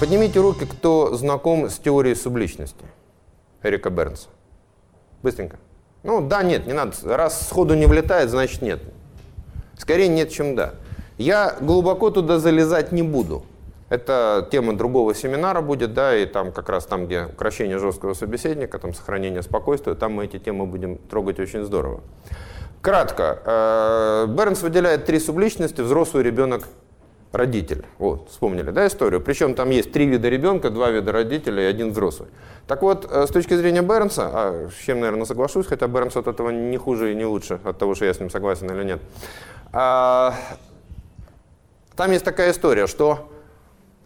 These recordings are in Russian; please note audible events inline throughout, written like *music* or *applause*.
Поднимите руки, кто знаком с теорией субличности Эрика Бернса. Быстренько. Ну, да, нет, не надо. Раз сходу не влетает, значит нет. Скорее нет, чем да. Я глубоко туда залезать не буду. Это тема другого семинара будет, да, и там как раз там, где украшение жесткого собеседника, там сохранение спокойствия, там мы эти темы будем трогать очень здорово. Кратко. Э, Бернс выделяет три субличности, взрослый ребенок, родитель. Вот, вспомнили, да, историю? Причем там есть три вида ребенка, два вида родителей и один взрослый. Так вот, э, с точки зрения Бернса, а, с чем, наверное, соглашусь, хотя Бернс от этого не хуже и не лучше, от того, что я с ним согласен или нет. А, там есть такая история, что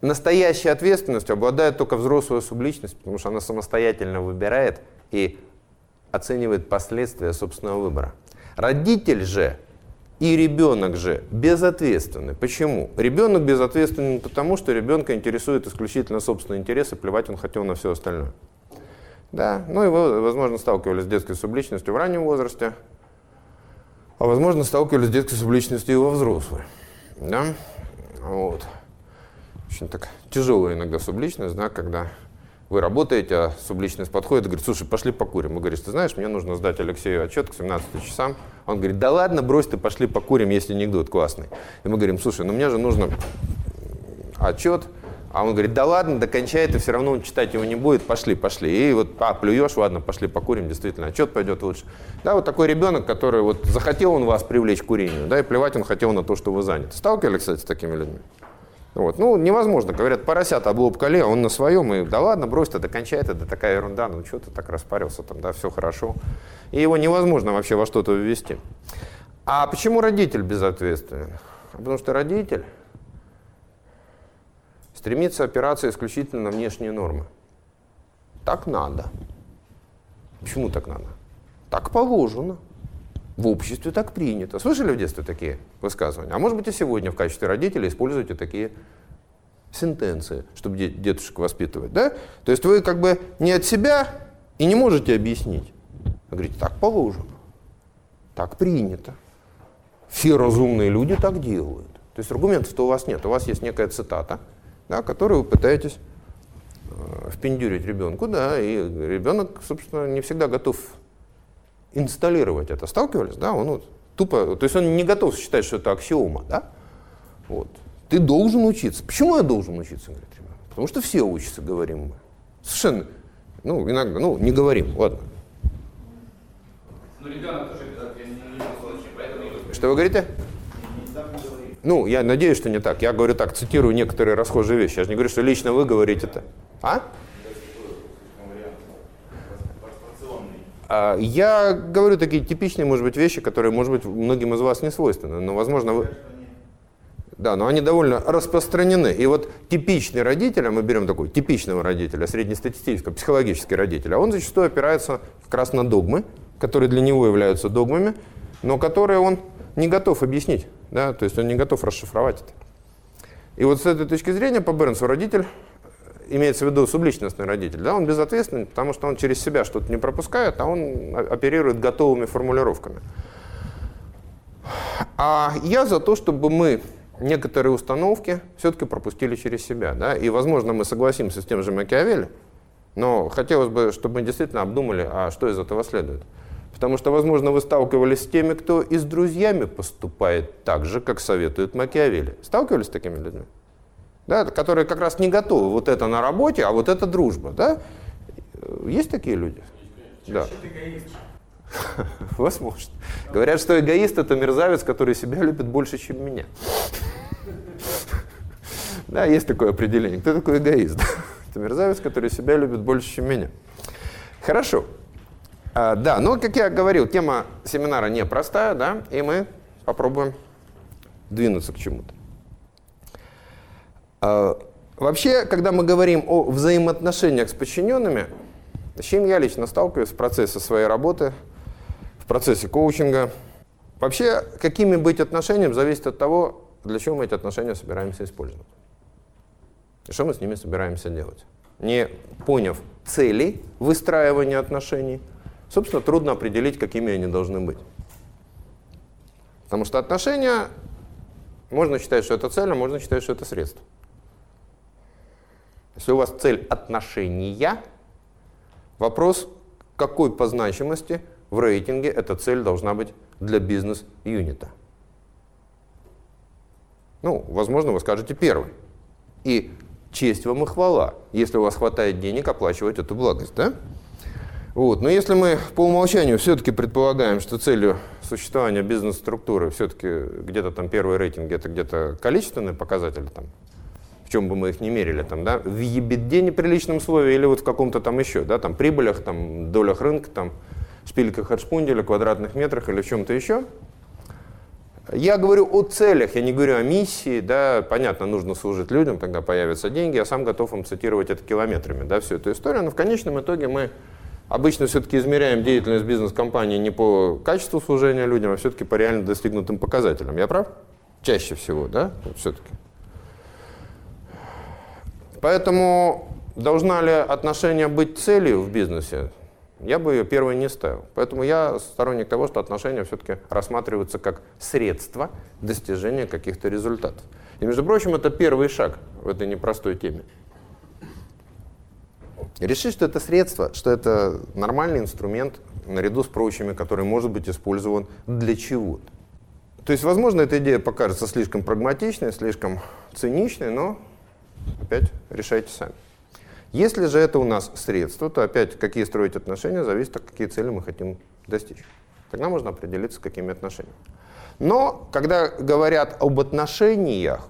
настоящей ответственностью обладает только взрослая субличность, потому что она самостоятельно выбирает и оценивает последствия собственного выбора. Родитель же и ребенок же безответственны. Почему? Ребенок безответственен потому, что ребенка интересует исключительно собственные интересы, плевать он хотел на все остальное. Да, ну и вы, возможно, сталкивались с детской субличностью в раннем возрасте, а возможно, сталкивались с детской субличностью и во взрослой. Да? Вот. Очень так тяжелая иногда субличность, да, когда вы работаете, а субличность подходит и говорит, слушай, пошли покурим. Вы говорите, ты знаешь, мне нужно сдать Алексею отчет к 17 часам. Он говорит, да ладно, брось ты, пошли покурим, если анекдот классный. И мы говорим, слушай, ну мне же нужно отчет. А он говорит, да ладно, докончай, ты все равно он читать его не будет, пошли, пошли. И вот, а, плюешь, ладно, пошли покурим, действительно, отчет пойдет лучше. Да, вот такой ребенок, который вот захотел он вас привлечь к курению, да, и плевать он хотел на то, что вы заняты. Сталкивались, кстати, с такими людьми? Вот. Ну, невозможно. Говорят, поросят облоб коле, а он на своем, и да ладно, брось ты, докончай это, да такая ерунда, ну что ты так распарился там, да, все хорошо. И его невозможно вообще во что-то ввести. А почему родитель безответственен? Потому что родитель стремится опираться исключительно на внешние нормы. Так надо. Почему так надо? Так положено. В обществе так принято. Слышали в детстве такие высказывания? А может быть и сегодня в качестве родителей используете такие сентенции, чтобы детушек воспитывать. Да? То есть вы как бы не от себя и не можете объяснить. Вы говорите, так положено, так принято. Все разумные люди так делают. То есть аргументов-то у вас нет. У вас есть некая цитата, да, которую вы пытаетесь э, впендюрить ребенку, да, и ребенок, собственно, не всегда готов инсталлировать это. Сталкивались, да? Он вот тупо, то есть он не готов считать, что это аксиома, да? Вот. Ты должен учиться. Почему я должен учиться, говорит ребенок? Потому что все учатся, говорим мы. Совершенно, ну, иногда, ну, не говорим, ладно. Но ребенок тоже. Что вы говорите? Ну, я надеюсь, что не так. Я говорю так, цитирую некоторые расхожие вещи. Я же не говорю, что лично вы говорите это. А? Я говорю такие типичные, может быть, вещи, которые, может быть, многим из вас не свойственны, но, возможно, вы... Да, но они довольно распространены. И вот типичный родитель, а мы берем такой типичного родителя, среднестатистического, психологический родитель, а он зачастую опирается как раз на догмы, которые для него являются догмами, но которые он не готов объяснить, да, то есть он не готов расшифровать это. И вот с этой точки зрения по Бернсу родитель имеется в виду субличностный родитель, да, он безответственный, потому что он через себя что-то не пропускает, а он оперирует готовыми формулировками. А я за то, чтобы мы некоторые установки все-таки пропустили через себя. Да? И, возможно, мы согласимся с тем же Макиавелли, но хотелось бы, чтобы мы действительно обдумали, а что из этого следует. Потому что, возможно, вы сталкивались с теми, кто и с друзьями поступает так же, как советует Макиавелли. Сталкивались с такими людьми? Да, которые как раз не готовы. Вот это на работе, а вот это дружба. Да? Есть такие люди? Да. *laughs* Возможно. Говорят, что эгоист это мерзавец, который себя любит больше, чем меня. *laughs* Да, есть такое определение. Кто такой эгоист? *laughs* Это мерзавец, который себя любит больше, чем меня. Хорошо. А, да, ну, как я говорил, тема семинара непростая, да, и мы попробуем двинуться к чему-то. А, вообще, когда мы говорим о взаимоотношениях с подчиненными, с чем я лично сталкиваюсь в процессе своей работы, в процессе коучинга, вообще, какими быть отношениями, зависит от того, для чего мы эти отношения собираемся использовать. И что мы с ними собираемся делать. Не поняв целей выстраивания отношений, собственно, трудно определить, какими они должны быть. Потому что отношения, можно считать, что это цель, а можно считать, что это средство. Если у вас цель отношения, вопрос, какой по значимости в рейтинге эта цель должна быть для бизнес-юнита. Ну, возможно, вы скажете первый. И честь вам и хвала, если у вас хватает денег оплачивать эту благость, да? Вот. Но если мы по умолчанию все-таки предполагаем, что целью существования бизнес-структуры все-таки где-то там первые рейтинги, это где-то количественные показатели, там, чем бы мы их не мерили, там, да, в ебеде неприличном слове или вот в каком-то там еще, да, там, прибылях, там, долях рынка, там, шпильках от шпунделя, квадратных метрах или в чем-то еще. Я говорю о целях, я не говорю о миссии, да, понятно, нужно служить людям, тогда появятся деньги, я сам готов вам цитировать это километрами, да, всю эту историю, но в конечном итоге мы Обычно все-таки измеряем деятельность бизнес-компании не по качеству служения людям, а все-таки по реально достигнутым показателям. Я прав? Чаще всего, да? Все-таки. Поэтому должна ли отношение быть целью в бизнесе? Я бы ее первой не ставил. Поэтому я сторонник того, что отношения все-таки рассматриваются как средство достижения каких-то результатов. И, между прочим, это первый шаг в этой непростой теме. Решить, что это средство, что это нормальный инструмент наряду с прочими, который может быть использован для чего-то. То есть, возможно, эта идея покажется слишком прагматичной, слишком циничной, но опять решайте сами. Если же это у нас средство, то опять какие строить отношения зависит от какие цели мы хотим достичь. Тогда можно определиться, какими отношениями. Но когда говорят об отношениях,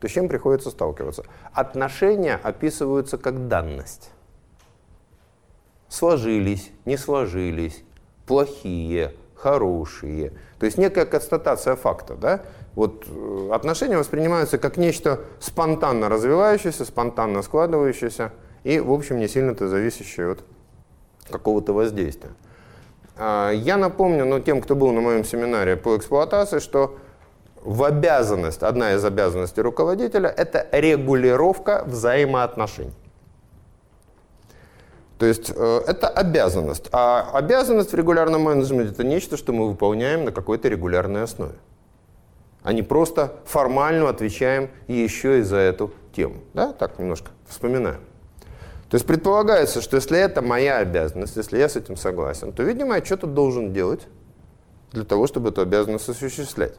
то с чем приходится сталкиваться? Отношения описываются как данность. Сложились, не сложились, плохие, хорошие. То есть некая констатация факта. Да? Вот э, отношения воспринимаются как нечто спонтанно развивающееся, спонтанно складывающееся и, в общем, не сильно-то зависящее от какого-то воздействия. А, я напомню ну, тем, кто был на моем семинаре по эксплуатации, что в обязанность, одна из обязанностей руководителя – это регулировка взаимоотношений. То есть э, это обязанность. А обязанность в регулярном менеджменте – это нечто, что мы выполняем на какой-то регулярной основе. А не просто формально отвечаем еще и за эту тему. Да? Так немножко вспоминаем. То есть предполагается, что если это моя обязанность, если я с этим согласен, то, видимо, я что-то должен делать для того, чтобы эту обязанность осуществлять.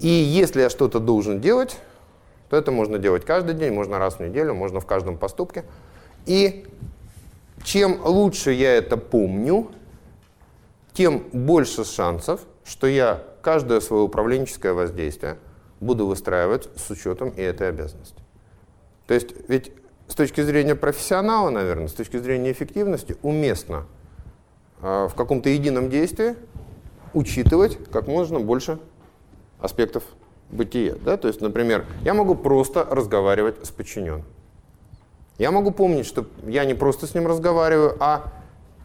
И если я что-то должен делать, то это можно делать каждый день, можно раз в неделю, можно в каждом поступке. И чем лучше я это помню, тем больше шансов, что я каждое свое управленческое воздействие буду выстраивать с учетом и этой обязанности. То есть ведь с точки зрения профессионала, наверное, с точки зрения эффективности, уместно э, в каком-то едином действии учитывать как можно больше аспектов бытия. Да? То есть, например, я могу просто разговаривать с подчиненным. Я могу помнить, что я не просто с ним разговариваю, а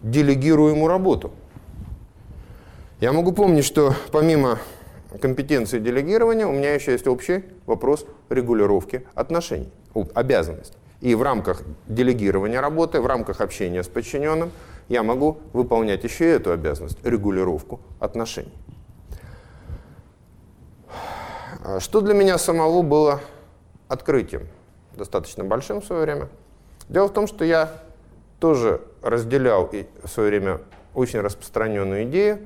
делегирую ему работу. Я могу помнить, что помимо компетенции делегирования у меня еще есть общий вопрос регулировки отношений, обязанность. И в рамках делегирования работы, в рамках общения с подчиненным я могу выполнять еще и эту обязанность, регулировку отношений. Что для меня самого было открытием, достаточно большим в свое время. Дело в том, что я тоже разделял и в свое время очень распространенную идею,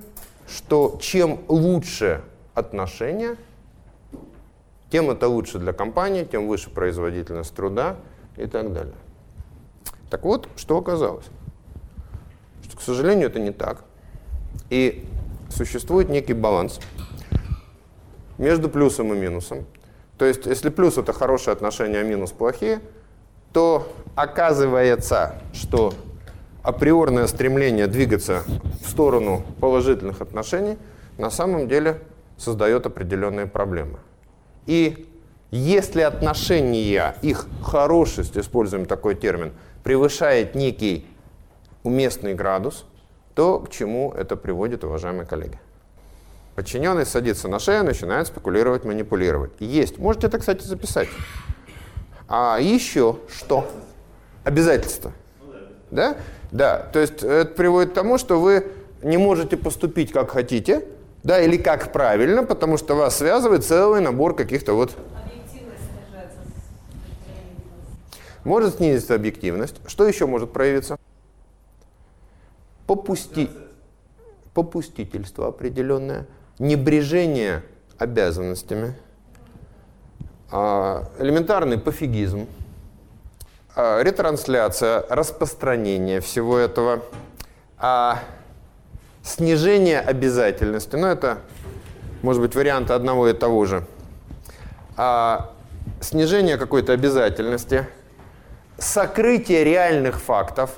что чем лучше отношения, тем это лучше для компании, тем выше производительность труда и так далее. Так вот, что оказалось? Что, к сожалению, это не так. И существует некий баланс – между плюсом и минусом. То есть, если плюс это хорошие отношения, а минус плохие, то оказывается, что априорное стремление двигаться в сторону положительных отношений на самом деле создает определенные проблемы. И если отношения, их хорошесть, используем такой термин, превышает некий уместный градус, то к чему это приводит, уважаемые коллеги? Подчиненный садится на шею, начинает спекулировать, манипулировать. Есть. Можете это, кстати, записать. А еще что? Обязательства. Да? Да. То есть это приводит к тому, что вы не можете поступить как хотите, да, или как правильно, потому что вас связывает целый набор каких-то вот... Может снизиться объективность. Что еще может проявиться? Попусти... Попустительство определенное, небрежение обязанностями, а, элементарный пофигизм, а, ретрансляция, распространение всего этого, а, снижение обязательности, ну это может быть варианты одного и того же, снижение какой-то обязательности, сокрытие реальных фактов,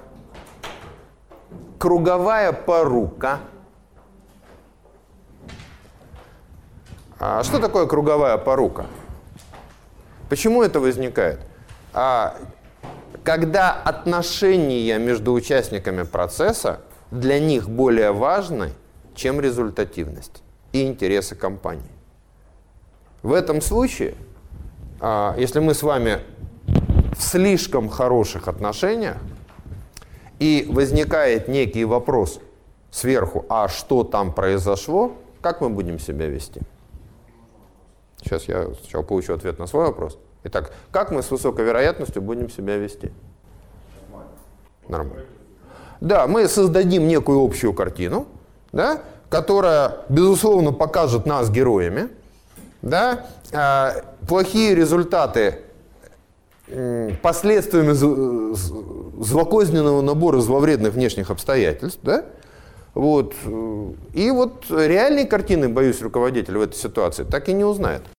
круговая порука. А что такое круговая порука? Почему это возникает? А, когда отношения между участниками процесса для них более важны, чем результативность и интересы компании. В этом случае, а, если мы с вами в слишком хороших отношениях, и возникает некий вопрос сверху, а что там произошло, как мы будем себя вести? Сейчас я сначала получу ответ на свой вопрос. Итак, как мы с высокой вероятностью будем себя вести? Нормально. Да, мы создадим некую общую картину, да, которая, безусловно, покажет нас героями. Да? А, плохие результаты последствиями злокозненного набора зловредных внешних обстоятельств, да, вот, и вот реальные картины, боюсь, руководитель в этой ситуации так и не узнает.